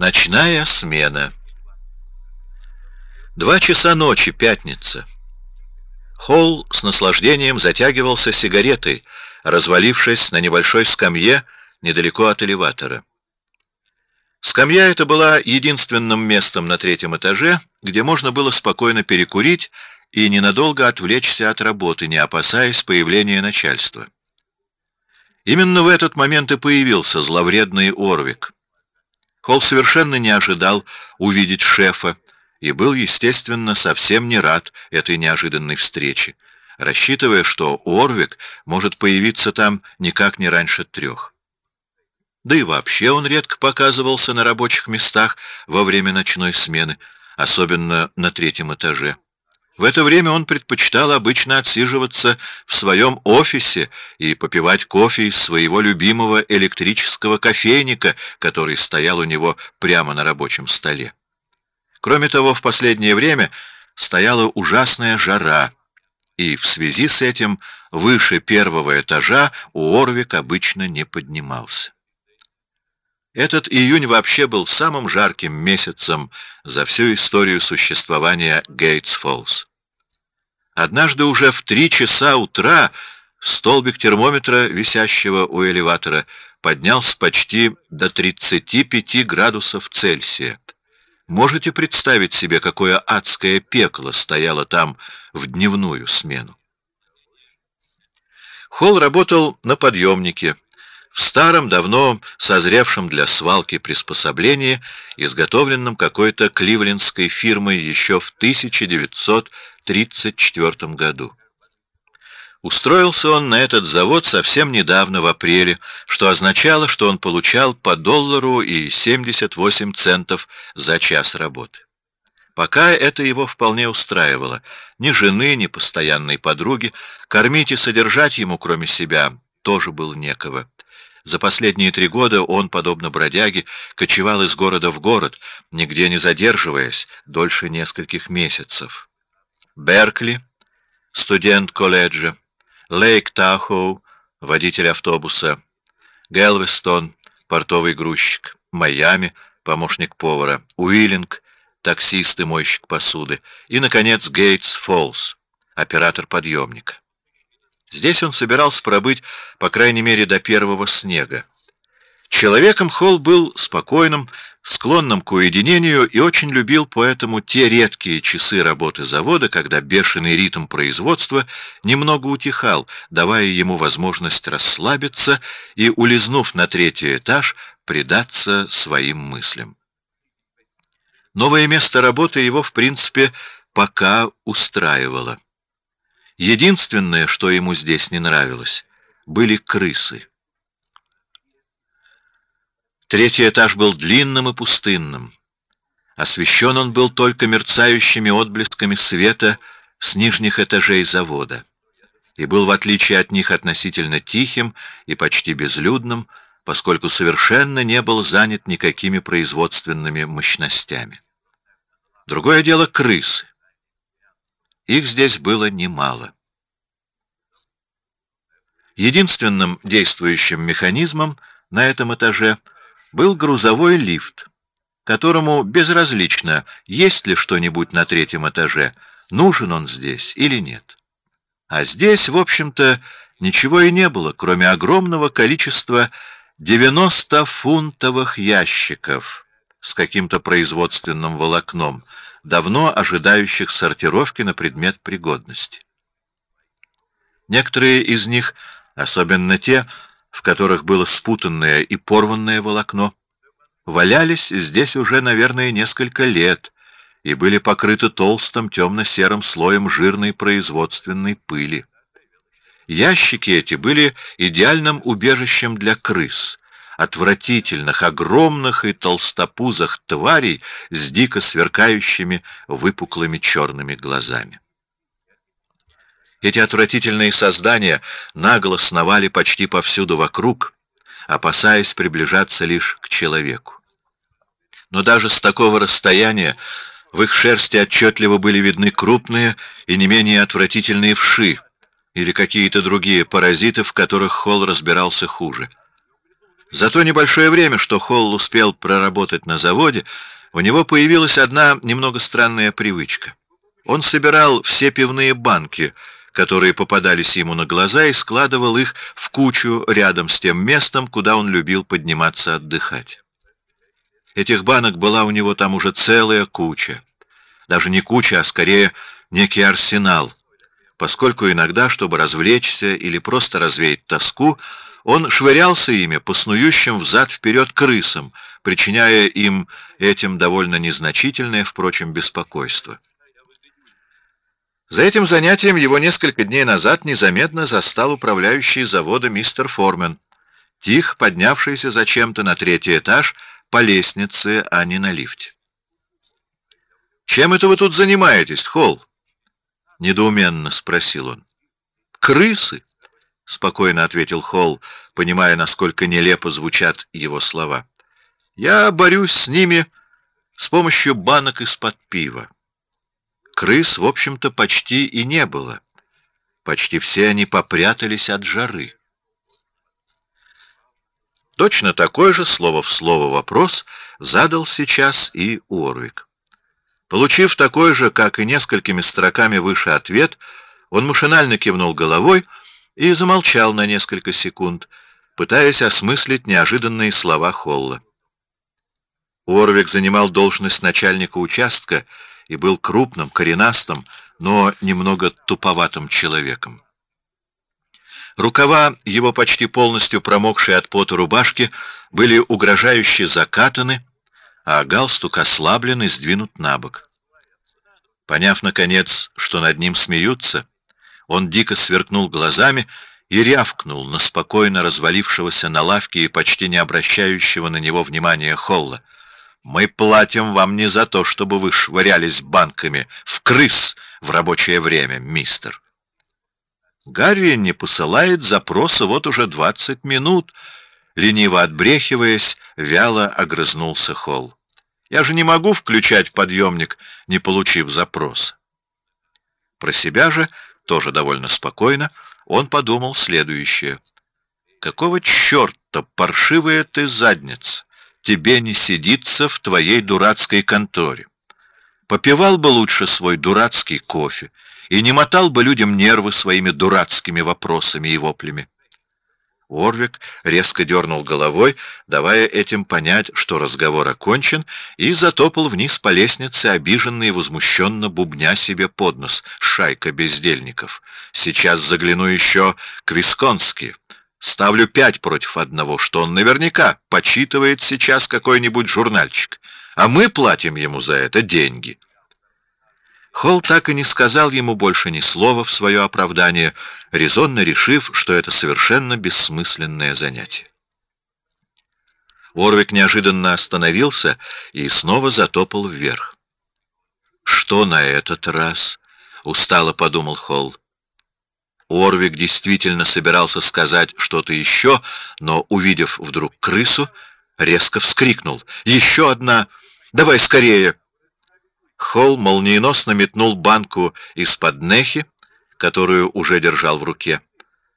Ночная смена. Два часа ночи, пятница. Холл с наслаждением затягивался сигаретой, развалившись на небольшой скамье недалеко от элеватора. Скамья эта была единственным местом на третьем этаже, где можно было спокойно перекурить и ненадолго отвлечься от работы, не опасаясь появления начальства. Именно в этот момент и появился зловредный Орвик. Холл совершенно не ожидал увидеть шефа и был, естественно, совсем не рад этой неожиданной встрече, рассчитывая, что Орвик может появиться там никак не раньше трех. Да и вообще он редко показывался на рабочих местах во время ночной смены, особенно на третьем этаже. В это время он предпочитал обычно отсиживаться в своем офисе и попивать кофе из своего любимого электрического кофейника, который стоял у него прямо на рабочем столе. Кроме того, в последнее время стояла ужасная жара, и в связи с этим выше первого этажа Уорвик обычно не поднимался. Этот июнь вообще был самым жарким месяцем за всю историю существования Гейтс-Фоллс. Однажды уже в три часа утра столбик термометра, висящего у элеватора, поднялся почти до 35 градусов Цельсия. Можете представить себе, какое адское пекло стояло там в дневную смену? Холл работал на подъемнике, в старом, давно созревшем для свалки приспособлении, изготовленном какой-то кливлендской фирмой еще в 1934 году. Устроился он на этот завод совсем недавно, в апреле, что означало, что он получал по доллару и 78 центов за час работы. Пока это его вполне устраивало. Ни жены, ни постоянной подруги, кормить и содержать ему, кроме себя, тоже было некого. За последние три года он, подобно бродяге, кочевал из города в город, нигде не задерживаясь дольше нескольких месяцев. Беркли, студент колледжа, Лейк Тахоу, водитель автобуса, Гэлвестон, портовый грузчик, Майами, помощник повара, Уиллинг, таксист и мойщик посуды, и, наконец, Гейтс Фоллс, оператор подъемника. Здесь он собирался пробыть, по крайней мере, до первого снега. Человеком Холл был спокойным, склонным к уединению и очень любил поэтому те редкие часы работы завода, когда бешеный ритм производства немного утихал, давая ему возможность расслабиться и, улизнув на третий этаж, предаться своим мыслям. Новое место работы его, в принципе, пока устраивало. Единственное, что ему здесь не нравилось, были крысы. Третий этаж был длинным и пустынным. Освещен он был только мерцающими отблесками света с нижних этажей завода и был, в отличие от них, относительно тихим и почти безлюдным, поскольку совершенно не был занят никакими производственными мощностями. Другое дело крысы. Их здесь было немало. Единственным действующим механизмом на этом этаже был грузовой лифт, которому безразлично, есть ли что-нибудь на третьем этаже, нужен он здесь или нет. А здесь, в общем-то, ничего и не было, кроме огромного количества 90-фунтовых ящиков с каким-то производственным волокном, давно ожидающих сортировки на предмет пригодности. Некоторые из них, особенно те, в которых было спутанное и порванное волокно, валялись здесь уже, наверное, несколько лет и были покрыты толстым темно-серым слоем жирной производственной пыли. Ящики эти были идеальным убежищем для крыс, отвратительных, огромных и толстопузых тварей с дико сверкающими выпуклыми черными глазами. Эти отвратительные создания нагло сновали почти повсюду вокруг, опасаясь приближаться лишь к человеку. Но даже с такого расстояния в их шерсти отчетливо были видны крупные и не менее отвратительные вши или какие-то другие паразиты, в которых Холл разбирался хуже. За то небольшое время, что Холл успел проработать на заводе, у него появилась одна немного странная привычка. Он собирал все пивные банки, которые попадались ему на глаза, и складывал их в кучу рядом с тем местом, куда он любил подниматься отдыхать. Этих банок была у него там уже целая куча. Даже не куча, а скорее некий арсенал, поскольку иногда, чтобы развлечься или просто развеять тоску, он швырялся ими по снующим взад-вперед крысам, причиняя им этим довольно незначительное, впрочем, беспокойство. За этим занятием его несколько дней назад незаметно застал управляющий завода мистер Формен, тихо поднявшийся зачем-то на третий этаж по лестнице, а не на лифте. «Чем это вы тут занимаетесь, Холл?» — недоуменно спросил он. «Крысы!» — спокойно ответил Холл, понимая, насколько нелепо звучат его слова. «Я борюсь с ними с помощью банок из-под пива. Крыс, в общем-то, почти и не было. Почти все они попрятались от жары. Точно такой же слово в слово вопрос задал сейчас и Уорвик. Получив такой же, как и несколькими строками выше ответ, он машинально кивнул головой и замолчал на несколько секунд, пытаясь осмыслить неожиданные слова Холла. Уорвик занимал должность начальника участка и был крупным, коренастым, но немного туповатым человеком. Рукава его почти полностью промокшие от пота рубашки были угрожающе закатаны, а галстук ослаблен и сдвинут на бок. Поняв наконец, что над ним смеются, он дико сверкнул глазами и рявкнул на спокойно развалившегося на лавке и почти не обращающего на него внимания Холла. Мы платим вам не за то, чтобы вы швырялись банками в крыс в рабочее время, мистер. Гарри не посылает запроса вот уже двадцать минут. Лениво отбрехиваясь, вяло огрызнулся Холл. Я же не могу включать подъемник, не получив запроса. Про себя же, тоже довольно спокойно, он подумал следующее. Какого черта паршивая ты задница? Тебе не сидится в твоей дурацкой конторе. Попивал бы лучше свой дурацкий кофе и не мотал бы людям нервы своими дурацкими вопросами и воплями. Орвик резко дернул головой, давая этим понять, что разговор окончен, и затопал вниз по лестнице, обиженный и возмущенно бубня себе под нос. Шайка бездельников. Сейчас загляну еще к Висконски. Ставлю пять против одного, что он наверняка почитывает сейчас какой-нибудь журнальчик, а мы платим ему за это деньги. Холл так и не сказал ему больше ни слова в свое оправдание, резонно решив, что это совершенно бессмысленное занятие. Орвик неожиданно остановился и снова затопал вверх. Что на этот раз? устало подумал Холл. Орвик действительно собирался сказать что-то еще, но, увидев вдруг крысу, резко вскрикнул. «Еще одна! Давай скорее!» Холл молниеносно метнул банку из-под нехи, которую уже держал в руке.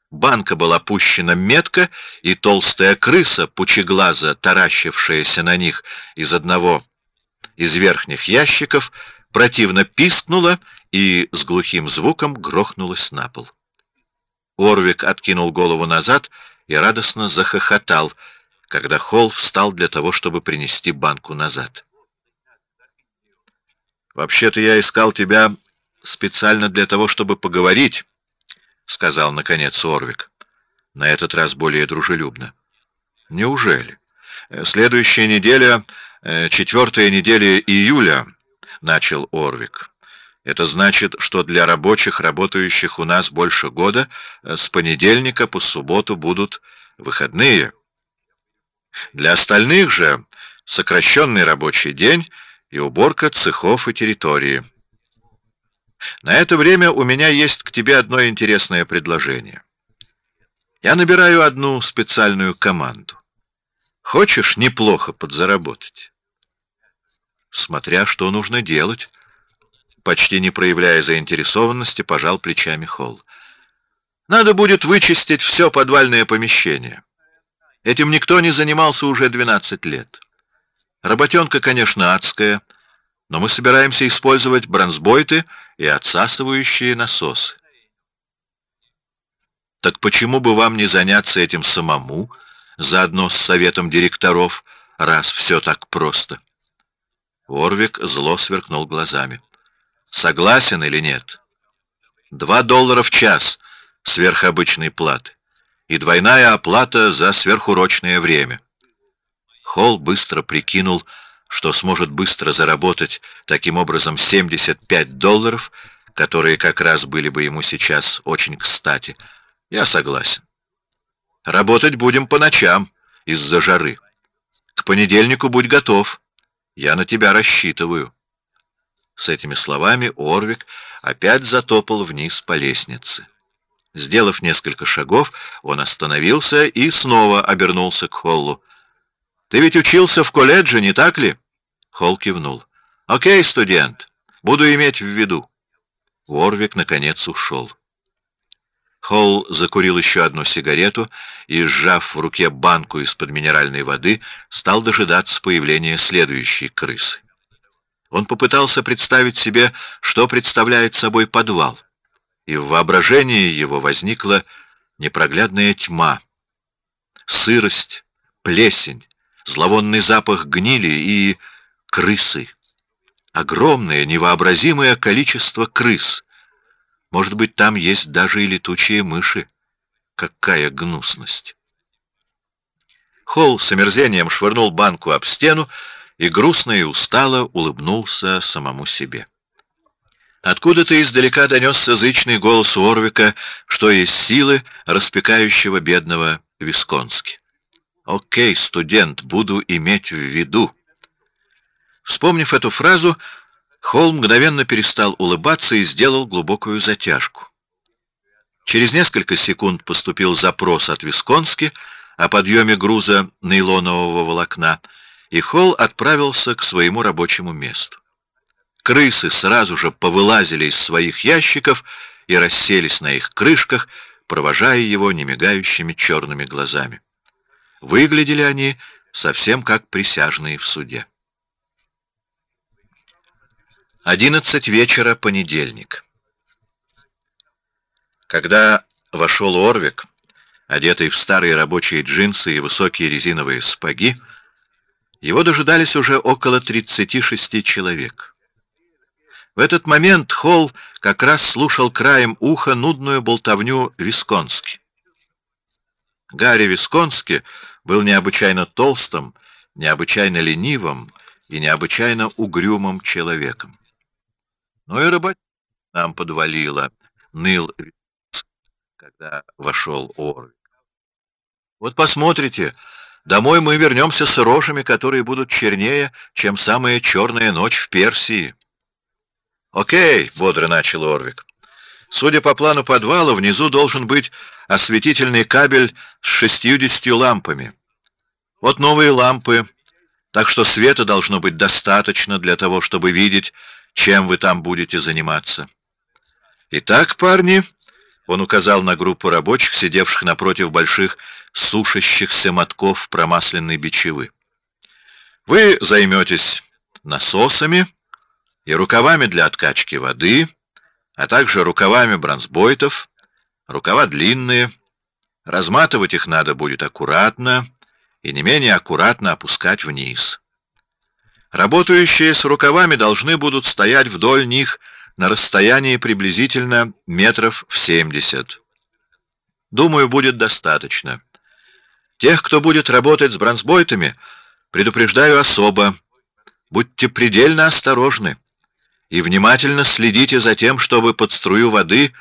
Банка была пущена метко, и толстая крыса, пучеглаза, таращившаяся на них из одного из верхних ящиков, противно пискнула и с глухим звуком грохнулась на пол. Орвик откинул голову назад и радостно захохотал, когда Холл встал для того, чтобы принести банку назад. Вообще-то я искал тебя специально для того, чтобы поговорить, сказал наконец Орвик. На этот раз более дружелюбно. Неужели? Следующая неделя, э, четвертая неделя июля, начал Орвик. Это значит, что для рабочих, работающих у нас больше года, э, с понедельника по субботу будут выходные. Для остальных же сокращенный рабочий день и уборка цехов и территории. На это время у меня есть к тебе одно интересное предложение. Я набираю одну специальную команду. Хочешь неплохо подзаработать? Смотря что нужно делать почти не проявляя заинтересованности, пожал плечами Холл. Надо будет вычистить все подвальное помещение. Этим никто не занимался уже 12 лет. Работенка, конечно, адская, но мы собираемся использовать бронзбойты и отсасывающие насосы. Так почему бы вам не заняться этим самому, заодно с советом директоров, раз все так просто? Орвик зло сверкнул глазами. Согласен или нет? Два доллара в час сверхобычной платы и двойная оплата за сверхурочное время. Холл быстро прикинул, что сможет быстро заработать таким образом 75 долларов, которые как раз были бы ему сейчас очень кстати, я согласен. Работать будем по ночам из-за жары. К понедельнику будь готов. Я на тебя рассчитываю. С этими словами Орвик опять затопал вниз по лестнице. Сделав несколько шагов, он остановился и снова обернулся к Холлу. «Ты ведь учился в колледже, не так ли?» Холл кивнул. «Окей, студент, буду иметь в виду». Орвик, наконец, ушел. Холл закурил еще одну сигарету и, сжав в руке банку из-под минеральной воды, стал дожидаться появления следующей крысы. Он попытался представить себе, что представляет собой подвал, и в воображении его возникла непроглядная тьма, сырость, плесень, зловонный запах гнили и крысы. Огромное, невообразимое количество крыс — может быть, там есть даже и летучие мыши. Какая гнусность! Холл с омерзением швырнул банку об стену и грустно и устало улыбнулся самому себе. Откуда-то издалека донесся зычный голос Орвика, что есть силы распекающего бедного Висконски. «Окей, студент, буду иметь в виду». Вспомнив эту фразу, Холл мгновенно перестал улыбаться и сделал глубокую затяжку. Через несколько секунд поступил запрос от Висконски о подъеме груза нейлонового волокна, и Холл отправился к своему рабочему месту. Крысы сразу же повылазили из своих ящиков и расселись на их крышках, провожая его немигающими черными глазами. Выглядели они совсем как присяжные в суде. Одиннадцать вечера, понедельник. Когда вошел Орвик, одетый в старые рабочие джинсы и высокие резиновые сапоги, его дожидались уже около тридцати шести человек. В этот момент Холл как раз слушал краем уха нудную болтовню Висконски. Гарри Висконски был необычайно толстым, необычайно ленивым и необычайно угрюмым человеком. Ну и работа нам подвалила, ныл, когда вошел Орвик. Вот посмотрите, домой мы вернемся с рожами, которые будут чернее, чем самая черная ночь в Персии. Окей, бодро начал Орвик. Судя по плану подвала, внизу должен быть осветительный кабель с шестьюдесятью лампами. Вот новые лампы, так что света должно быть достаточно для того, чтобы видеть, чем вы там будете заниматься. Итак, парни, он указал на группу рабочих, сидевших напротив больших сушащихся мотков промасленной бичевы. Вы займетесь насосами и рукавами для откачки воды, а также рукавами бронзбойтов. Рукава длинные, разматывать их надо будет аккуратно и не менее аккуратно опускать вниз. Работающие с рукавами должны будут стоять вдоль них на расстоянии приблизительно метров в семьдесят. Думаю, будет достаточно. Тех, кто будет работать с бронзбойтами, предупреждаю особо. Будьте предельно осторожны и внимательно следите за тем, чтобы под струю воды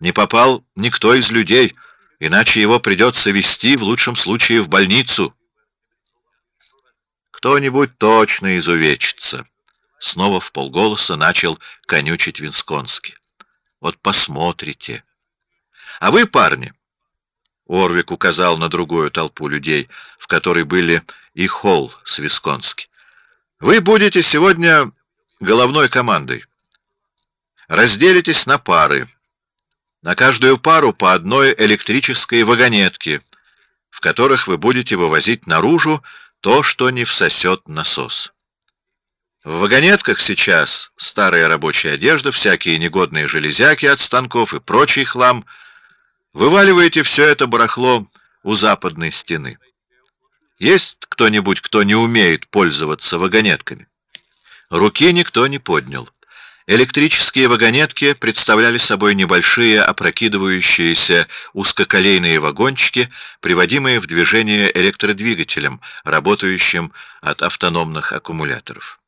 не попал никто из людей, иначе его придется вести в лучшем случае в больницу. Кто-нибудь точно изувечится. Снова в полголоса начал конючить Винсконский. Вот посмотрите. А вы, парни, Орвик указал на другую толпу людей, в которой были и Холл с Висконски. Вы будете сегодня головной командой. Разделитесь на пары. На каждую пару по одной электрической вагонетке. в которых вы будете вывозить наружу то, что не всосет насос. В вагонетках сейчас старая рабочая одежда, всякие негодные железяки от станков и прочий хлам. Вываливаете все это барахло у западной стены. Есть кто-нибудь, кто не умеет пользоваться вагонетками? Руки никто не поднял. Электрические вагонетки представляли собой небольшие опрокидывающиеся узкоколейные вагончики, приводимые в движение электродвигателем, работающим от автономных аккумуляторов.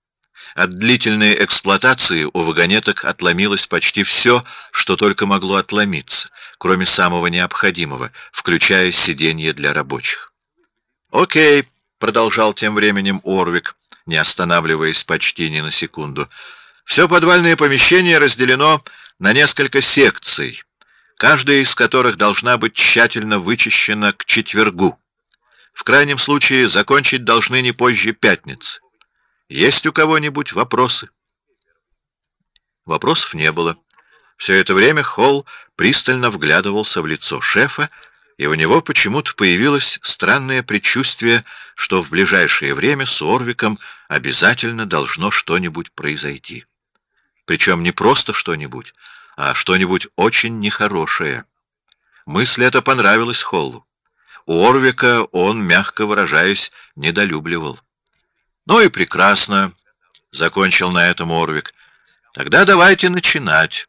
От длительной эксплуатации у вагонеток отломилось почти все, что только могло отломиться, кроме самого необходимого, включая сиденье для рабочих. «Окей», — продолжал тем временем Орвик, не останавливаясь почти ни на секунду, — все подвальное помещение разделено на несколько секций, каждая из которых должна быть тщательно вычищена к четвергу. В крайнем случае закончить должны не позже пятницы. Есть у кого-нибудь вопросы? Вопросов не было. Все это время Холл пристально вглядывался в лицо шефа, и у него почему-то появилось странное предчувствие, что в ближайшее время с Орвиком обязательно должно что-нибудь произойти. Причем не просто что-нибудь, а что-нибудь очень нехорошее. Мысль эта понравилась Холлу. У Орвика он, мягко выражаясь, недолюбливал. «Ну и прекрасно», — закончил на этом Орвик. «Тогда давайте начинать».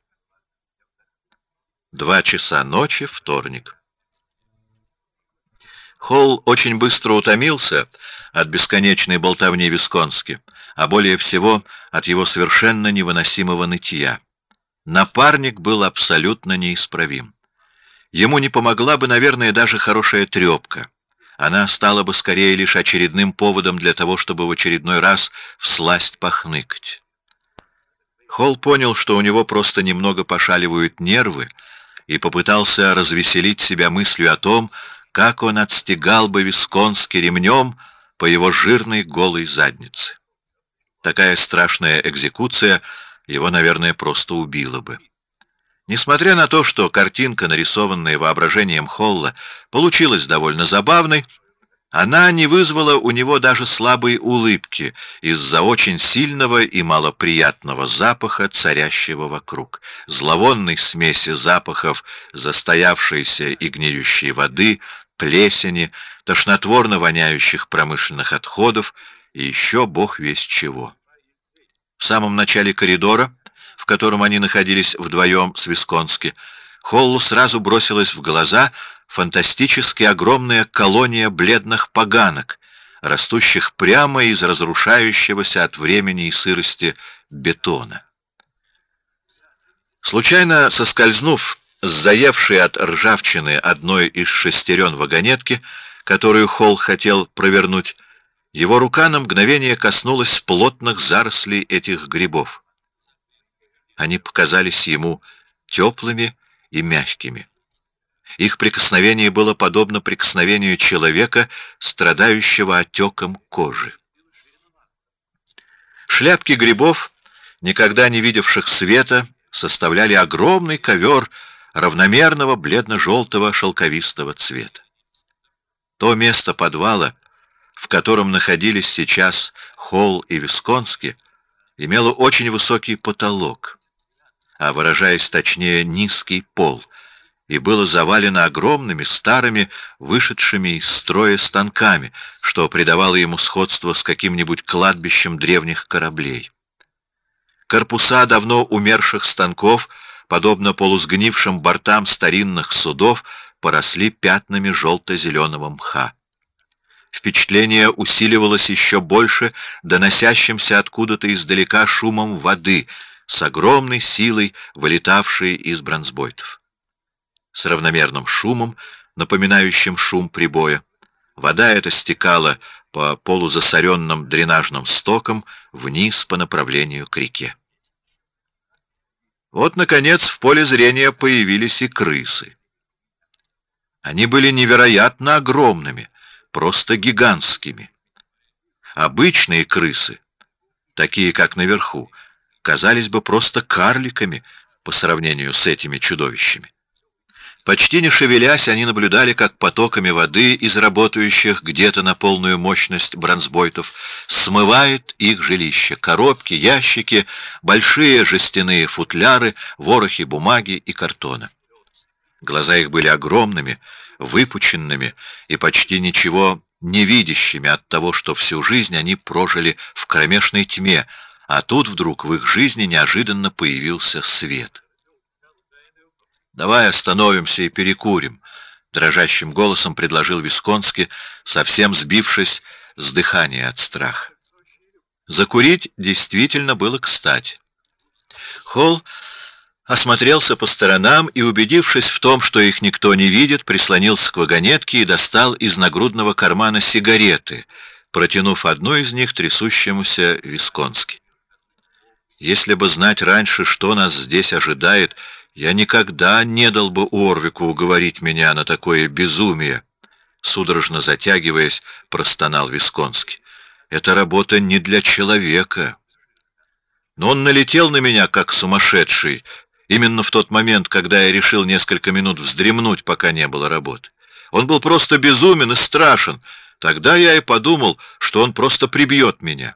Два часа ночи, вторник. Холл очень быстро утомился от бесконечной болтовни Висконски, а более всего от его совершенно невыносимого нытья. Напарник был абсолютно неисправим. Ему не помогла бы, наверное, даже хорошая трепка. Она стала бы скорее лишь очередным поводом для того, чтобы в очередной раз всласть похныкать. Холл понял, что у него просто немного пошаливают нервы, и попытался развеселить себя мыслью о том, как он отстегал бы Висконский ремнем по его жирной голой заднице. Такая страшная экзекуция его, наверное, просто убила бы. Несмотря на то, что картинка, нарисованная воображением Холла, получилась довольно забавной, она не вызвала у него даже слабой улыбки из-за очень сильного и малоприятного запаха, царящего вокруг. Зловонной смеси запахов застоявшейся и гниющей воды, плесени, тошнотворно воняющих промышленных отходов и еще бог весть чего. В самом начале коридора, в котором они находились вдвоем с Висконски, Холлу сразу бросилась в глаза фантастически огромная колония бледных поганок, растущих прямо из разрушающегося от времени и сырости бетона. Случайно соскользнув с заевшей от ржавчины одной из шестерен вагонетки, которую Холл хотел провернуть, его рука на мгновение коснулась плотных зарослей этих грибов. Они показались ему теплыми и мягкими. Их прикосновение было подобно прикосновению человека, страдающего отеком кожи. Шляпки грибов, никогда не видевших света, составляли огромный ковер равномерного бледно-желтого шелковистого цвета. То место подвала, в котором находились сейчас Холл и Висконски, имело очень высокий потолок, а, выражаясь точнее, низкий пол, и было завалено огромными старыми, вышедшими из строя станками, что придавало ему сходство с каким-нибудь кладбищем древних кораблей. Корпуса давно умерших станков, подобно полусгнившим бортам старинных судов, поросли пятнами желто-зеленого мха. Впечатление усиливалось еще больше доносящимся откуда-то издалека шумом воды, с огромной силой вылетавшей из бронзбойтов. С равномерным шумом, напоминающим шум прибоя, вода эта стекала по полузасоренным дренажным стокам вниз по направлению к реке. Вот, наконец, в поле зрения появились и крысы. Они были невероятно огромными, просто гигантскими. Обычные крысы, такие как наверху, казались бы просто карликами по сравнению с этими чудовищами. Почти не шевелясь, они наблюдали, как потоками воды из работающих где-то на полную мощность бронзбойтов смывает их жилище, коробки, ящики, большие жестяные футляры, ворохи бумаги и картона. Глаза их были огромными, выпученными и почти ничего не видящими от того, что всю жизнь они прожили в кромешной тьме, а тут вдруг в их жизни неожиданно появился свет. «Давай остановимся и перекурим», — дрожащим голосом предложил Висконский, совсем сбившись с дыхания от страха. Закурить действительно было кстати. Холл осмотрелся по сторонам и, убедившись в том, что их никто не видит, прислонился к вагонетке и достал из нагрудного кармана сигареты, протянув одну из них трясущемуся Висконски. Если бы знать раньше, что нас здесь ожидает, я никогда не дал бы Орвику уговорить меня на такое безумие. Судорожно затягиваясь, простонал Висконский. Эта работа не для человека. Но он налетел на меня как сумасшедший, именно в тот момент, когда я решил несколько минут вздремнуть, пока не было работы. Он был просто безумен и страшен. Тогда я и подумал, что он просто прибьет меня.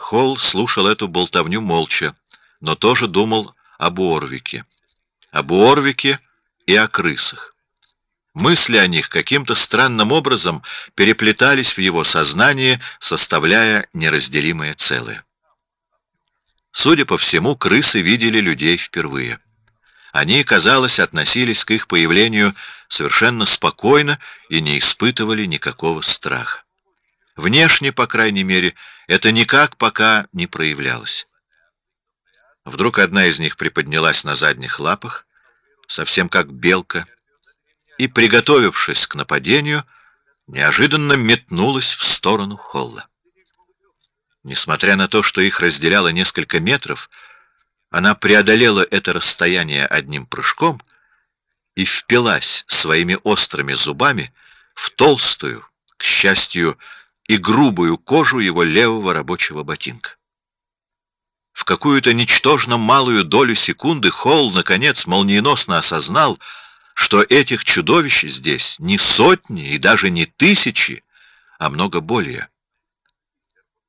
Холл слушал эту болтовню молча, но тоже думал об Орвике. Об Орвике и о крысах. Мысли о них каким-то странным образом переплетались в его сознании, составляя неразделимое целое. Судя по всему, крысы видели людей впервые. Они, казалось, относились к их появлению совершенно спокойно и не испытывали никакого страха. Внешне, по крайней мере, это никак пока не проявлялось. Вдруг одна из них приподнялась на задних лапах, совсем как белка, и, приготовившись к нападению, неожиданно метнулась в сторону холла. Несмотря на то, что их разделяло несколько метров, она преодолела это расстояние одним прыжком и впилась своими острыми зубами в толстую, к счастью, и грубую кожу его левого рабочего ботинка. В какую-то ничтожно малую долю секунды Холл, наконец, молниеносно осознал, что этих чудовищ здесь не сотни и даже не тысячи, а много более.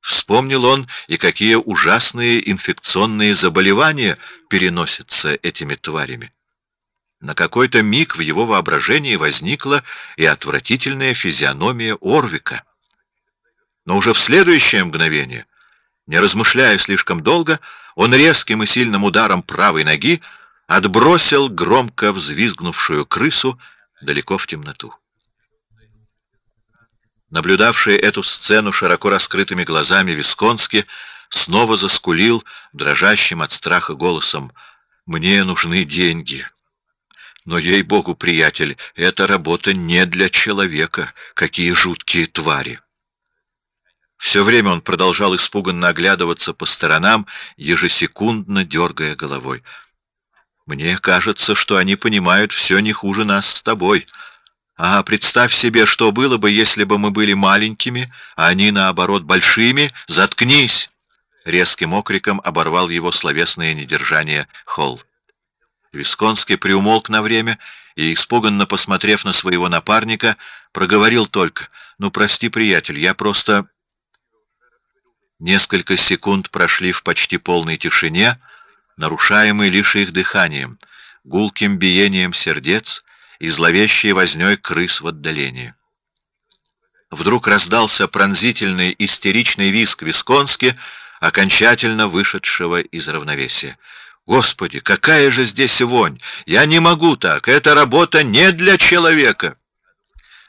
Вспомнил он и какие ужасные инфекционные заболевания переносятся этими тварями. На какой-то миг в его воображении возникла и отвратительная физиономия Орвика. Но уже в следующее мгновение не размышляя слишком долго, он резким и сильным ударом правой ноги отбросил громко взвизгнувшую крысу далеко в темноту. Наблюдавший эту сцену широко раскрытыми глазами Висконски снова заскулил дрожащим от страха голосом: "Мне нужны деньги". Но ей-богу, приятель, эта работа не для человека. Какие жуткие твари! Все время он продолжал испуганно оглядываться по сторонам, ежесекундно дергая головой. Мне кажется, что они понимают все не хуже нас с тобой. А представь себе, что было бы, если бы мы были маленькими, а они наоборот большими. Заткнись! Резким окриком оборвал его словесное недержание Холл. Висконский приумолк на время и, испуганно посмотрев на своего напарника, проговорил только: "Ну прости, приятель, я просто Несколько секунд прошли в почти полной тишине, нарушаемой лишь их дыханием, гулким биением сердец и зловещей вознёй крыс в отдалении. Вдруг раздался пронзительный истеричный визг Висконски, окончательно вышедшего из равновесия. Господи, какая же здесь вонь! Я не могу так. Эта работа не для человека.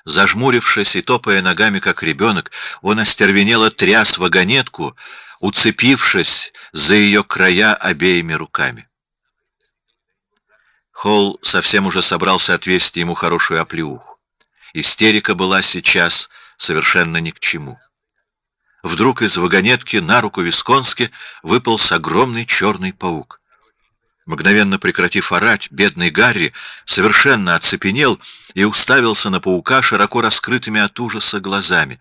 Зажмурившись и топая ногами, как ребенок, он остервенело тряс вагонетку, уцепившись за ее края обеими руками. Холл совсем уже собрался отвесить ему хорошую оплеуху. Истерика была сейчас совершенно ни к чему. Вдруг из вагонетки на руку Висконски выполз огромный черный паук. Мгновенно прекратив орать, бедный Гарри совершенно оцепенел и уставился на паука широко раскрытыми от ужаса глазами.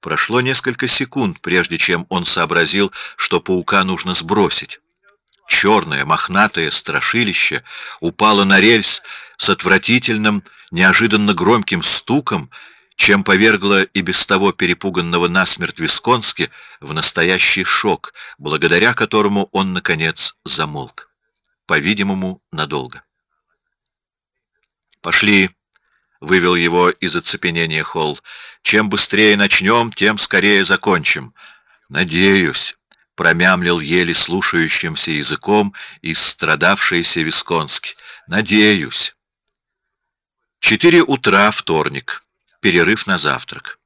Прошло несколько секунд, прежде чем он сообразил, что паука нужно сбросить. Черное мохнатое страшилище упало на рельс с отвратительным, неожиданно громким стуком, чем повергла и без того перепуганного насмерть Висконски в настоящий шок, благодаря которому он, наконец, замолк. По-видимому, надолго. «Пошли!» — вывел его из оцепенения Холл. «Чем быстрее начнем, тем скорее закончим». «Надеюсь», — промямлил еле слушающимся языком и страдавшийся Висконски. «Надеюсь». Четыре утра, вторник. Перерыв на завтрак.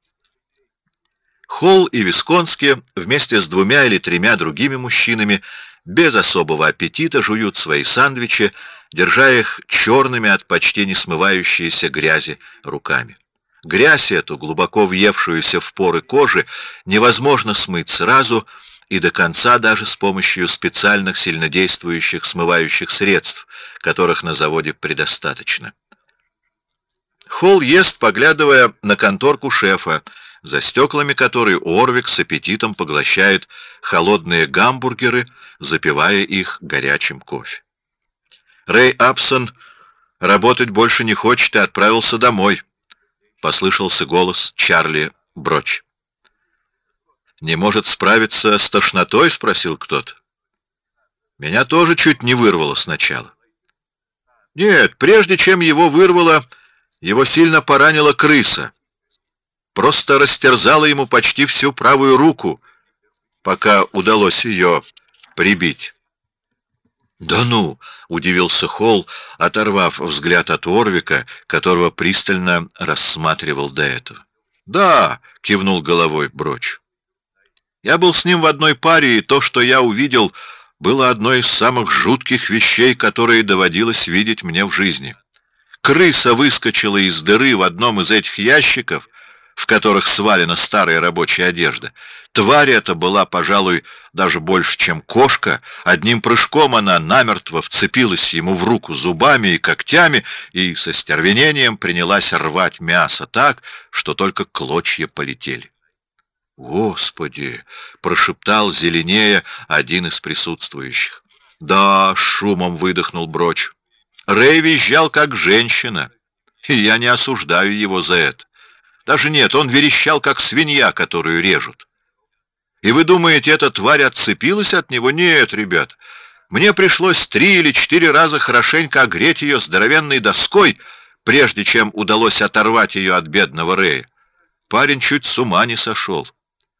Холл и Висконски вместе с двумя или тремя другими мужчинами без особого аппетита жуют свои сандвичи, держа их черными от почти не смывающейся грязи руками. Грязь эту, глубоко въевшуюся в поры кожи, невозможно смыть сразу и до конца даже с помощью специальных сильнодействующих смывающих средств, которых на заводе предостаточно. Холл ест, поглядывая на конторку шефа, за стеклами которой Орвик с аппетитом поглощает холодные гамбургеры, запивая их горячим кофе. Рэй Апсон работать больше не хочет и отправился домой. Послышался голос Чарли Броч. «Не может справиться с тошнотой?» — спросил кто-то. «Меня тоже чуть не вырвало сначала». «Нет, прежде чем его вырвало, его сильно поранила крыса. Просто растерзала ему почти всю правую руку, пока удалось ее прибить. «Да ну!» — удивился Холл, оторвав взгляд от Орвика, которого пристально рассматривал до этого. «Да!» — кивнул головой Броч. «Я был с ним в одной паре, и то, что я увидел, было одной из самых жутких вещей, которые доводилось видеть мне в жизни. Крыса выскочила из дыры в одном из этих ящиков, в которых свалена старая рабочая одежда. Тварь эта была, пожалуй, даже больше, чем кошка. Одним прыжком она намертво вцепилась ему в руку зубами и когтями и со стервенением принялась рвать мясо так, что только клочья полетели. «Господи!» — прошептал зеленее один из присутствующих. «Да!» — шумом выдохнул Броч. Рэй визжал как женщина, и я не осуждаю его за это. Даже нет, он верещал, как свинья, которую режут. И вы думаете, эта тварь отцепилась от него? Нет, ребят. Мне пришлось три или четыре раза хорошенько огреть ее здоровенной доской, прежде чем удалось оторвать ее от бедного Рэя. Парень чуть с ума не сошел.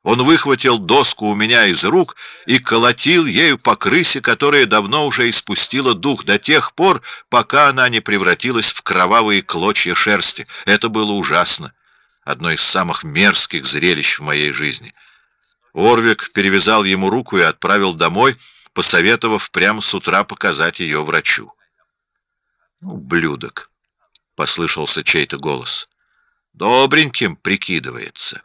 Он выхватил доску у меня из рук и колотил ею по крысе, которая давно уже испустила дух до тех пор, пока она не превратилась в кровавые клочья шерсти. Это было ужасно одно из самых мерзких зрелищ в моей жизни. Орвик перевязал ему руку и отправил домой, посоветовав прямо с утра показать ее врачу. «Ублюдок!» — послышался чей-то голос. «Добреньким прикидывается».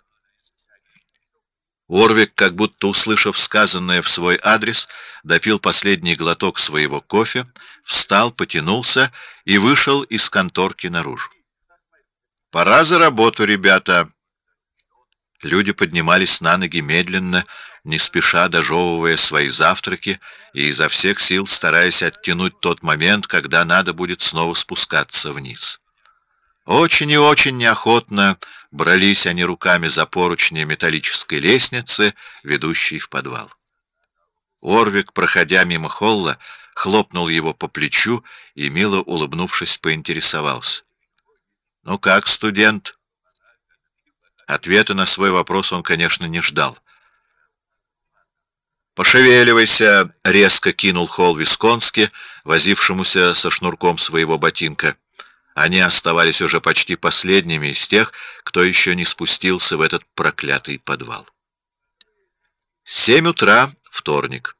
Орвик, как будто услышав сказанное в свой адрес, допил последний глоток своего кофе, встал, потянулся и вышел из конторки наружу. Пора за работу, ребята. Люди поднимались на ноги медленно, не спеша дожевывая свои завтраки и изо всех сил стараясь оттянуть тот момент, когда надо будет снова спускаться вниз. Очень и очень неохотно брались они руками за поручни металлической лестницы, ведущей в подвал. Орвик, проходя мимо холла, хлопнул его по плечу и, мило улыбнувшись, поинтересовался. «Ну как, студент?» Ответа на свой вопрос он, конечно, не ждал. «Пошевеливайся!» — резко кинул Холл Висконски, возившемуся со шнурком своего ботинка. Они оставались уже почти последними из тех, кто еще не спустился в этот проклятый подвал. Семь утра, вторник.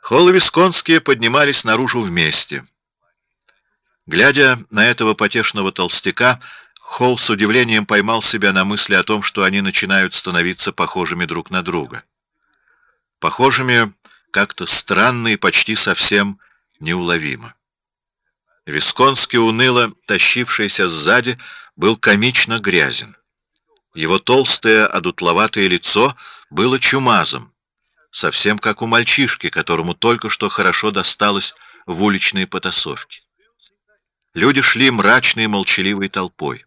Холл и Висконские поднимались наружу вместе. Глядя на этого потешного толстяка, Холл с удивлением поймал себя на мысли о том, что они начинают становиться похожими друг на друга. Похожими как-то странно и почти совсем неуловимо. Висконский уныло, тащившийся сзади, был комично грязен. Его толстое, одутловатое лицо было чумазом, совсем как у мальчишки, которому только что хорошо досталось в уличной потасовке. Люди шли мрачной молчаливой толпой.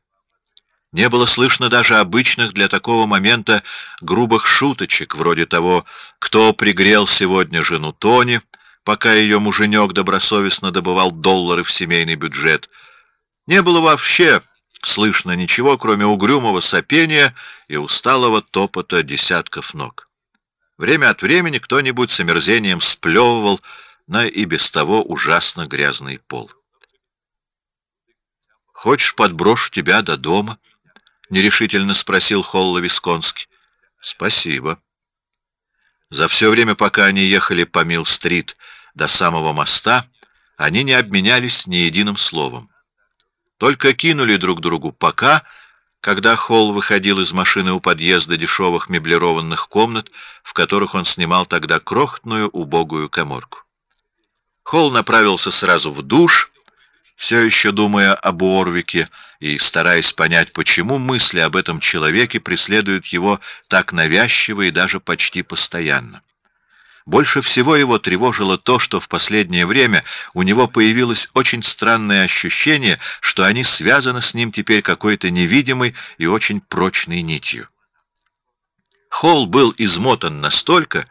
Не было слышно даже обычных для такого момента грубых шуточек, вроде того, кто пригрел сегодня жену Тони, пока ее муженек добросовестно добывал доллары в семейный бюджет. Не было вообще слышно ничего, кроме угрюмого сопения и усталого топота десятков ног. Время от времени кто-нибудь с омерзением сплевывал на и без того ужасно грязный пол. «Хочешь, подброшу тебя до дома?» — нерешительно спросил Холла Висконский. «Спасибо». За все время, пока они ехали по Милл-стрит до самого моста, они не обменялись ни единым словом. Только кинули друг другу «пока», когда Холл выходил из машины у подъезда дешевых меблированных комнат, в которых он снимал тогда крохотную убогую коморку. Холл направился сразу в душ, все еще думая об Уорвике и стараясь понять, почему мысли об этом человеке преследуют его так навязчиво и даже почти постоянно. Больше всего его тревожило то, что в последнее время у него появилось очень странное ощущение, что они связаны с ним теперь какой-то невидимой и очень прочной нитью. Холл был измотан настолько,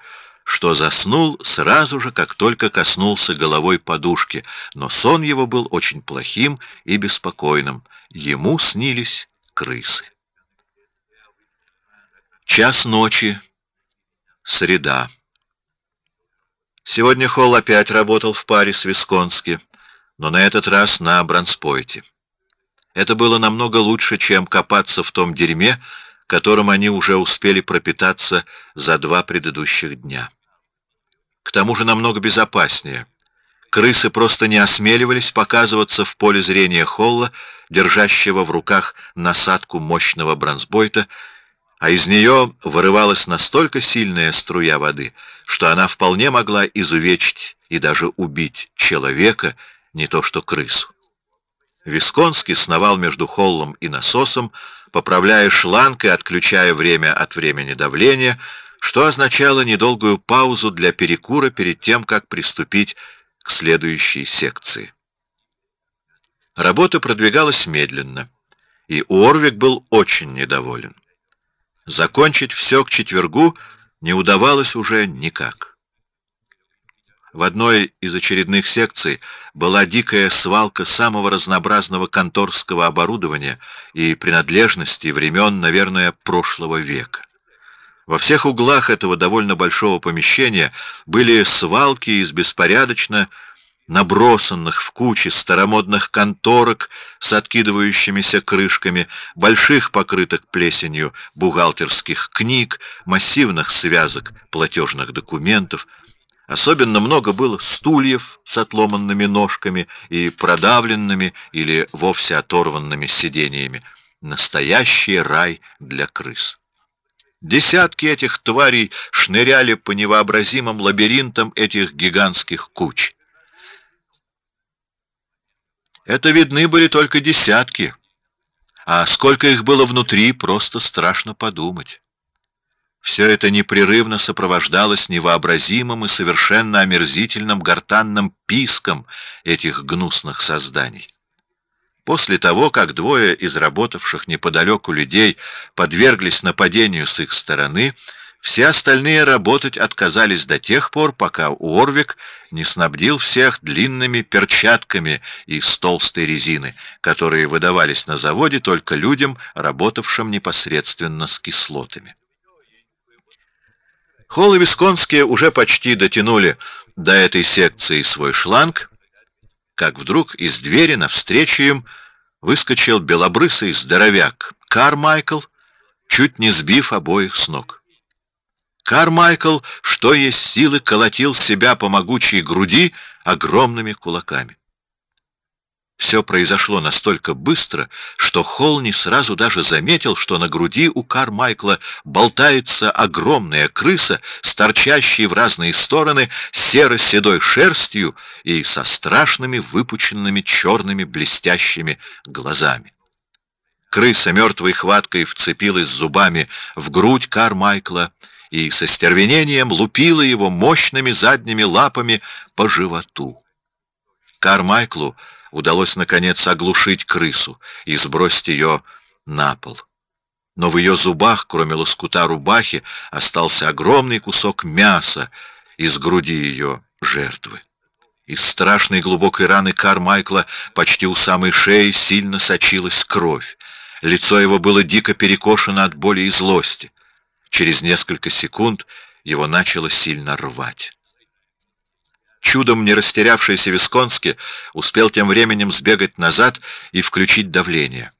что заснул сразу же, как только коснулся головой подушки, но сон его был очень плохим и беспокойным. Ему снились крысы. Час ночи. Среда. Сегодня Холл опять работал в паре с Висконски, но на этот раз на Бранспойте. Это было намного лучше, чем копаться в том дерьме, которым они уже успели пропитаться за два предыдущих дня. К тому же намного безопаснее. Крысы просто не осмеливались показываться в поле зрения Холла, держащего в руках насадку мощного бронзбойта, а из нее вырывалась настолько сильная струя воды, что она вполне могла изувечить и даже убить человека, не то что крысу. Висконский сновал между холлом и насосом, поправляя шланг и отключая время от времени давление, что означало недолгую паузу для перекура перед тем, как приступить к следующей секции. Работа продвигалась медленно, и Уорвик был очень недоволен. Закончить все к четвергу не удавалось уже никак. В одной из очередных секций была дикая свалка самого разнообразного конторского оборудования и принадлежностей времен, наверное, прошлого века. Во всех углах этого довольно большого помещения были свалки из беспорядочно набросанных в кучи старомодных конторок с откидывающимися крышками, больших покрытых плесенью бухгалтерских книг, массивных связок платежных документов. Особенно много было стульев с отломанными ножками и продавленными или вовсе оторванными сидениями. Настоящий рай для крыс. Десятки этих тварей шныряли по невообразимым лабиринтам этих гигантских куч. Это видны были только десятки, а сколько их было внутри, просто страшно подумать. Все это непрерывно сопровождалось невообразимым и совершенно омерзительным гортанным писком этих гнусных созданий. После того, как двое из работавших неподалеку людей подверглись нападению с их стороны, все остальные работать отказались до тех пор, пока Уорвик не снабдил всех длинными перчатками из толстой резины, которые выдавались на заводе только людям, работавшим непосредственно с кислотами. Холл и Висконские уже почти дотянули до этой секции свой шланг, как вдруг из двери навстречу им выскочил белобрысый здоровяк Кармайкл, чуть не сбив обоих с ног. Кармайкл, что есть силы, колотил себя по могучей груди огромными кулаками. Все произошло настолько быстро, что Холл не сразу даже заметил, что на груди у Кармайкла болтается огромная крыса с торчащей в разные стороны серо-седой шерстью и со страшными выпученными черными блестящими глазами. Крыса мертвой хваткой вцепилась зубами в грудь Кармайкла и со стервенением лупила его мощными задними лапами по животу. Кармайклу удалось, наконец, оглушить крысу и сбросить ее на пол. Но в ее зубах, кроме лоскута рубахи, остался огромный кусок мяса из груди ее жертвы. Из страшной глубокой раны Кармайкла почти у самой шеи сильно сочилась кровь. Лицо его было дико перекошено от боли и злости. Через несколько секунд его начало сильно рвать. Чудом не растерявшийся Висконски успел тем временем сбегать назад и включить давление.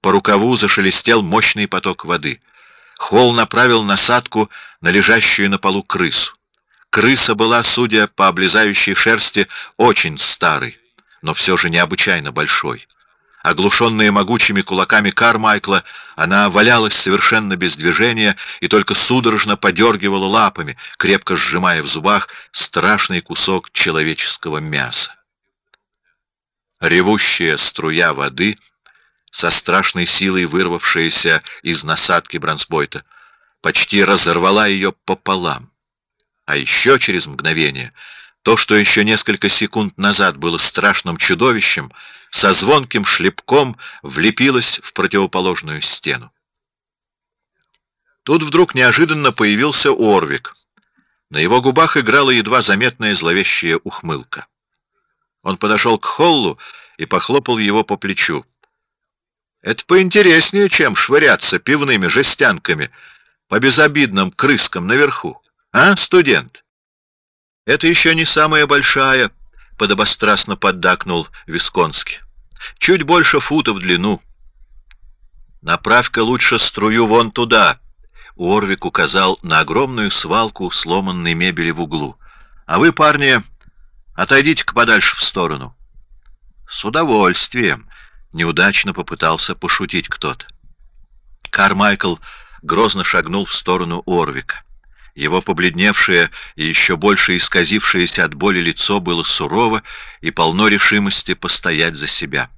По рукаву зашелестел мощный поток воды. Холл направил насадку на лежащую на полу крысу. Крыса была, судя по облезающей шерсти, очень старой, но все же необычайно большой. Оглушенная могучими кулаками Кармайкла, она валялась совершенно без движения и только судорожно подергивала лапами, крепко сжимая в зубах страшный кусок человеческого мяса. Ревущая струя воды, со страшной силой вырвавшаяся из насадки Бронсбойта, почти разорвала ее пополам. А еще через мгновение то, что еще несколько секунд назад было страшным чудовищем, со звонким шлепком влепилось в противоположную стену. Тут вдруг неожиданно появился Орвик. На его губах играла едва заметная зловещая ухмылка. Он подошел к Холлу и похлопал его по плечу. Это поинтереснее, чем швыряться пивными жестянками по безобидным крыскам наверху, а, студент? Это еще не самая большая, подобострастно поддакнул Висконский. Чуть больше фута в длину. Направь-ка лучше струю вон туда. Уорвик указал на огромную свалку сломанной мебели в углу. А вы, парни, отойдите-ка подальше в сторону. С удовольствием. Неудачно попытался пошутить кто-то. Кармайкл грозно шагнул в сторону Орвика. Его побледневшее и еще больше исказившееся от боли лицо было сурово и полно решимости постоять за себя.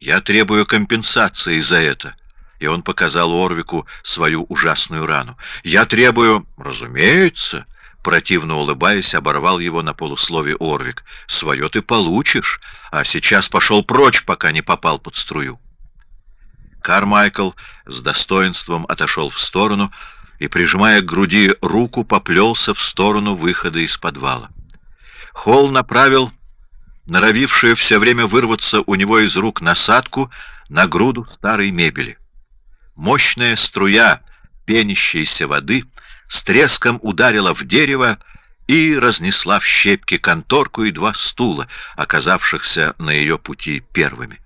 «Я требую компенсации за это», — и он показал Орвику свою ужасную рану. «Я требую...» «Разумеется», — противно улыбаясь, оборвал его на полуслове Орвик. «Свое ты получишь, а сейчас пошел прочь, пока не попал под струю». Кармайкл с достоинством отошел в сторону, — и, прижимая к груди руку, поплелся в сторону выхода из подвала. Холл направил норовившую все время вырваться у него из рук насадку на груду старой мебели. Мощная струя пенящейся воды с треском ударила в дерево и разнесла в щепки конторку и два стула, оказавшихся на ее пути первыми.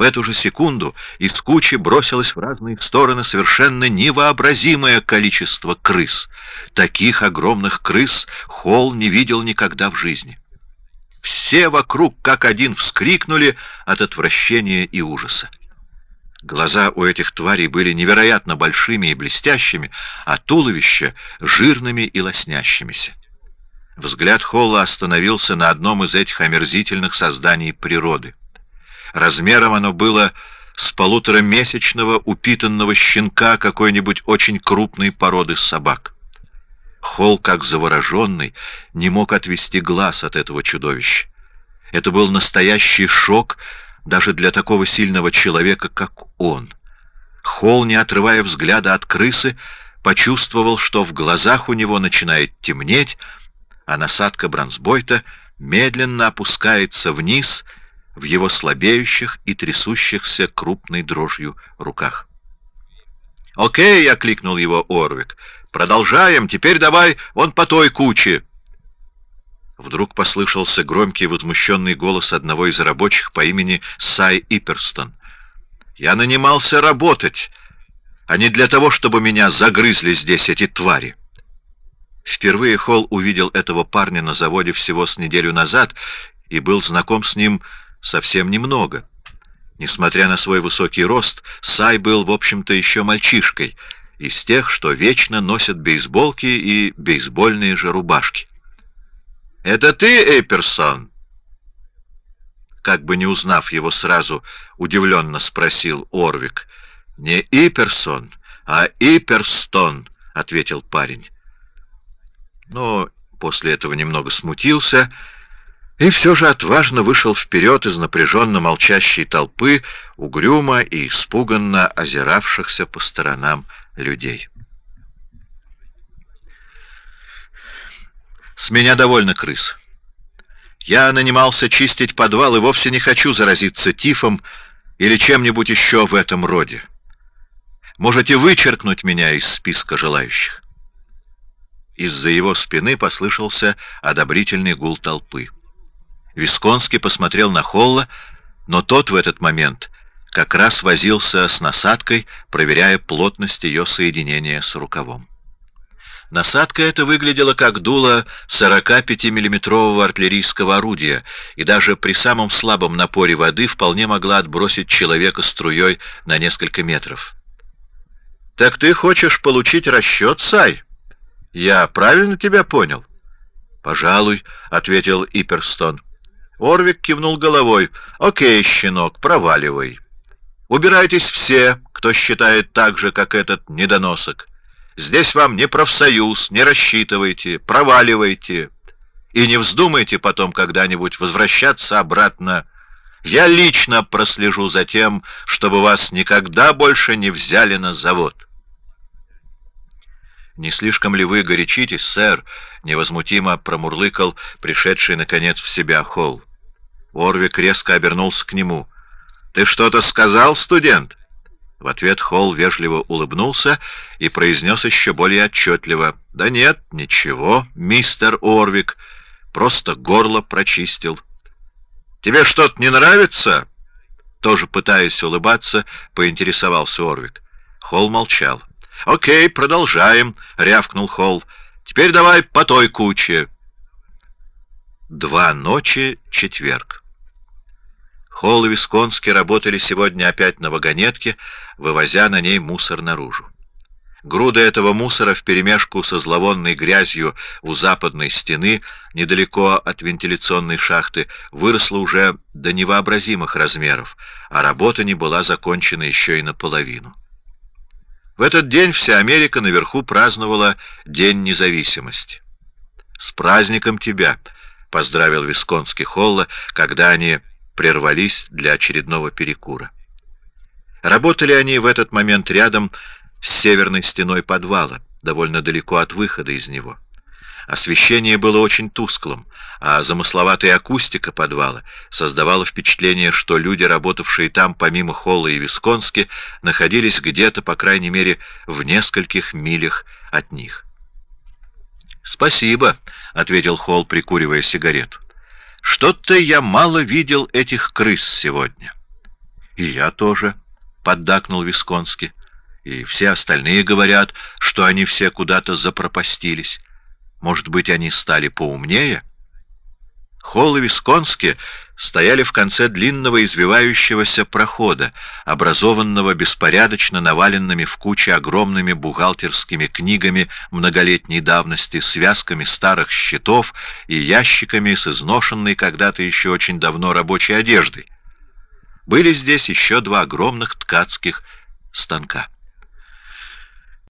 В эту же секунду из кучи бросилось в разные стороны совершенно невообразимое количество крыс. Таких огромных крыс Холл не видел никогда в жизни. Все вокруг как один вскрикнули от отвращения и ужаса. Глаза у этих тварей были невероятно большими и блестящими, а туловища — жирными и лоснящимися. Взгляд Холла остановился на одном из этих омерзительных созданий природы. Размером оно было с полуторамесячного упитанного щенка какой-нибудь очень крупной породы собак. Холл, как завороженный, не мог отвести глаз от этого чудовища. Это был настоящий шок даже для такого сильного человека, как он. Холл, не отрывая взгляда от крысы, почувствовал, что в глазах у него начинает темнеть, а насадка бронзбойта медленно опускается вниз в его слабеющих и трясущихся крупной дрожью руках. «Окей!» — окликнул его Орвик. «Продолжаем! Теперь давай вон по той куче!» Вдруг послышался громкий возмущенный голос одного из рабочих по имени Сай Иперстон. «Я нанимался работать, а не для того, чтобы меня загрызли здесь эти твари!» Впервые Холл увидел этого парня на заводе всего с неделю назад и был знаком с ним совсем немного. Несмотря на свой высокий рост, Сай был, в общем-то, еще мальчишкой, из тех, что вечно носят бейсболки и бейсбольные же рубашки. «Это ты, Эйперсон?» Как бы не узнав его сразу, удивленно спросил Орвик. «Не Иперсон, а Иперстон», — ответил парень. Но после этого немного смутился все же отважно вышел вперед из напряженно молчащей толпы, угрюмо и испуганно озиравшихся по сторонам людей. С меня довольно крыс. Я нанимался чистить подвал и вовсе не хочу заразиться тифом или чем-нибудь еще в этом роде. Можете вычеркнуть меня из списка желающих. Из-за его спины послышался одобрительный гул толпы. Висконский посмотрел на Холла, но тот в этот момент как раз возился с насадкой, проверяя плотность ее соединения с рукавом. Насадка эта выглядела как дуло 45-миллиметрового артиллерийского орудия, и даже при самом слабом напоре воды вполне могла отбросить человека струей на несколько метров. «Так ты хочешь получить расчет, Сай? Я правильно тебя понял?» «Пожалуй», — ответил Иперстон. Орвик кивнул головой. «Окей, щенок, проваливай. Убирайтесь все, кто считает так же, как этот недоносок. Здесь вам не профсоюз, не рассчитывайте, проваливайте. И не вздумайте потом когда-нибудь возвращаться обратно. Я лично прослежу за тем, чтобы вас никогда больше не взяли на завод». «Не слишком ли вы горячитесь, сэр?» — невозмутимо промурлыкал пришедший, наконец, в себя Холл. Орвик резко обернулся к нему. «Ты что-то сказал, студент?» В ответ Холл вежливо улыбнулся и произнес еще более отчетливо. «Да нет, ничего, мистер Орвик, просто горло прочистил». «Тебе что-то не нравится?» Тоже пытаясь улыбаться, поинтересовался Орвик. Холл молчал. «Окей, продолжаем», — рявкнул Холл. «Теперь давай по той куче». Два ночи, четверг. Холл и Висконский работали сегодня опять на вагонетке, вывозя на ней мусор наружу. Груда этого мусора вперемешку со зловонной грязью у западной стены, недалеко от вентиляционной шахты, выросла уже до невообразимых размеров, а работа не была закончена еще и наполовину. В этот день вся Америка наверху праздновала День независимости. «С праздником тебя!» — поздравил Висконский Холла, когда они прервались для очередного перекура. Работали они в этот момент рядом с северной стеной подвала, довольно далеко от выхода из него. Освещение было очень тусклым, а замысловатая акустика подвала создавала впечатление, что люди, работавшие там помимо Холла и Висконски, находились где-то, по крайней мере, в нескольких милях от них. «Спасибо», — ответил Холл, прикуривая сигарету. Что-то я мало видел этих крыс сегодня. И я тоже, — поддакнул Висконски. И все остальные говорят, что они все куда-то запропастились. Может быть, они стали поумнее? Холл и Висконски стояли в конце длинного извивающегося прохода, образованного беспорядочно наваленными в куче огромными бухгалтерскими книгами многолетней давности, связками старых счетов и ящиками с изношенной когда-то еще очень давно рабочей одеждой. Были здесь еще два огромных ткацких станка.